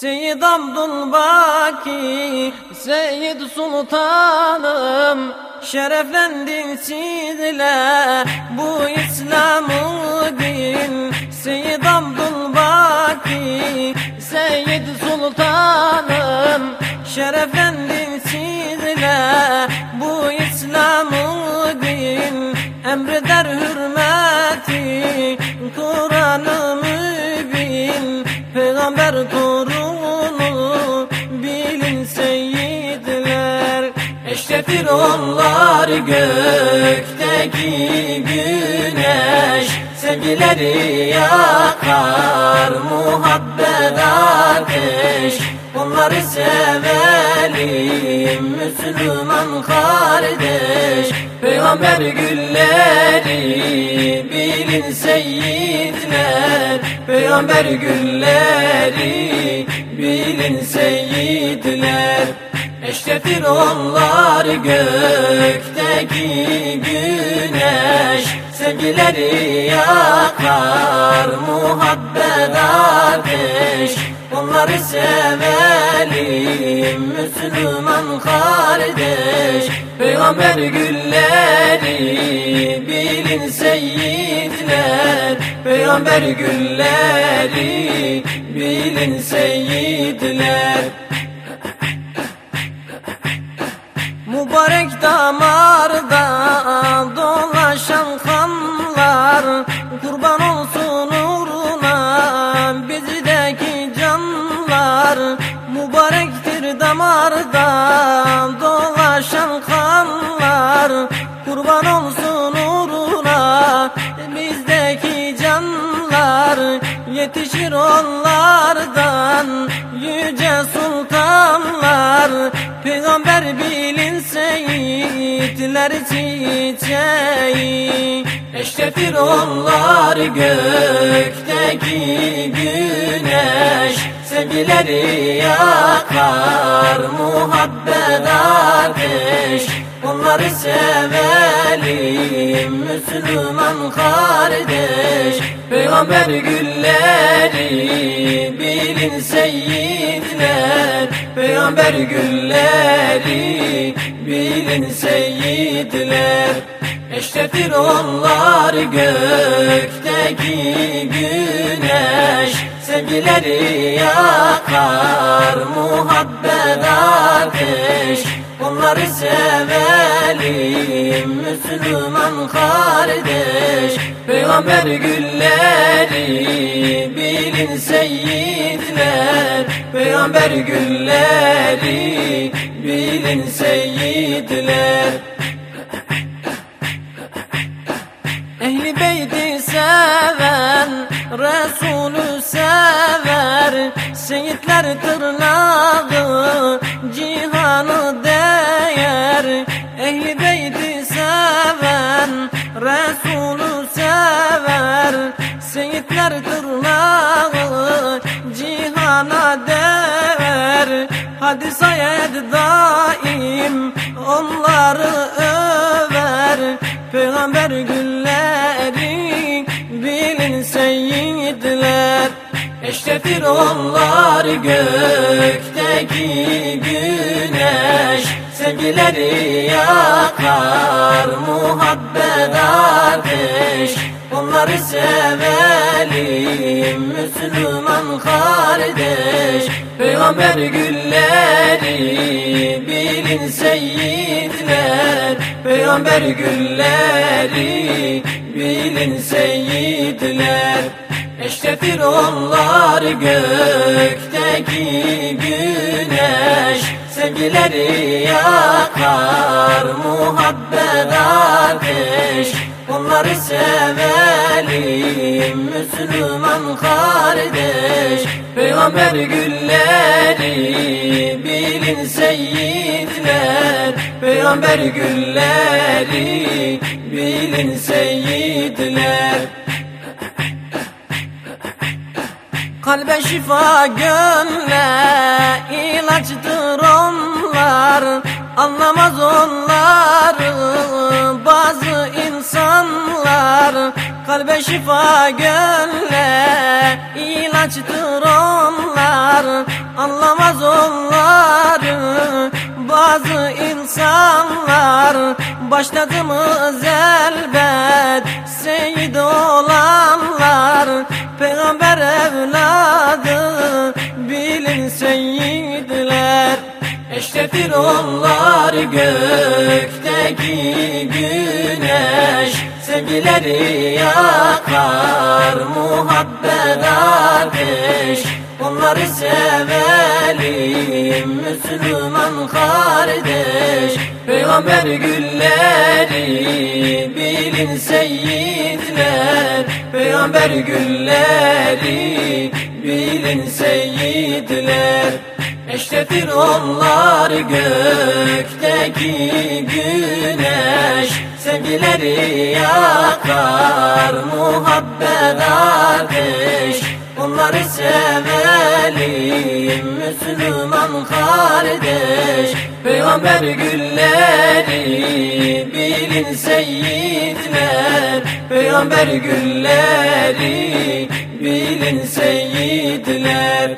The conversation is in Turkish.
Seyyid Abdülbaki, Seyyid Sultanım Şereflendin sizle. Bu İslam'ı din Seyyid Abdülbaki, Seyyid Sultanım Şereflendin sizle. Bu İslam'ı din Emreder Eşrefir onlar gökteki güneş Sevgileri yakar muhabbet ateş. Onları sevelim Müslüman kardeş. Peygamber gülleri bilin seyyidler Peygamber gülleri bilin seyyidler Eşrefir onlar gökteki güneş. Sevgileri yakar muhabbet ateş. Onları sevelim Müslüman kardeş. Peygamber gülleri bilin seyyidler Peygamber gülleri bilin seyyidler Mübarek damarda dolaşan kanlar Kurban olsun uğruna bizdeki canlar. Mübarektir damarda dolaşan kanlar Kurban olsun uğruna bizdeki canlar. Yetişir onlardan yüce sultanlar Peygamber bilin seyitler çiçeği Eşrefir onlar gökteki güneş. Sevgileri yakar muhabbet ateş. Onları sevelim Müslüman kardeş. Peygamber gülleri bilin seyyidler Peygamber gülleri bilin seyyidler Eşrefir onlar gökteki güneş Sevgileri yakar muhabbet ateş. Onları sevelim Müslüman kardeş. Peygamber gülleri bilin seyyidler Peygamber gülleri bilin seyyidler Ehli beyti seven Resulü sever. Seyitler tırnağı cihanı değer. Ehli beyti Sayed daim onları över. Peygamber gülleri bilin seyyidler Eşrefir onlar gökteki güneş. Sevgileri yakar muhabbet ateş. Onları sevelim Müslüman kardeş Peygamber gülleri bilin seyyidler Peygamber gülleri bilin seyyidler Eşrefir onlar gökteki güneş Sevgileri yakar muhabbet ateş Onları sevelim Müslüman kardeş. Peygamber gülleri bilin seyyidler Peygamber gülleri bilin seyyidler Kalbe şifa gönle ilaçtır onlar. Anlamaz onları bazı Kalbe şifa gönle ilaçtır onlar Anlamaz onları bazı insanlar. Başladığımız elbet seyit olanlar Peygamber evladı bilin seyitler. Eşretir onlar gökteki güne Sevgileri yakar muhabbet ateş. Onları sevelim Müslüman kardeş. Peygamber gülleri bilin seyyidler Peygamber gülleri bilin seyyidler Eşrefir onlar gökteki güneş Sevgileri yakar muhabbet ateş. Onları sevelim Müslüman kardeş. Peygamber gülleri bilin seyyidler Peygamber gülleri bilin seyyidler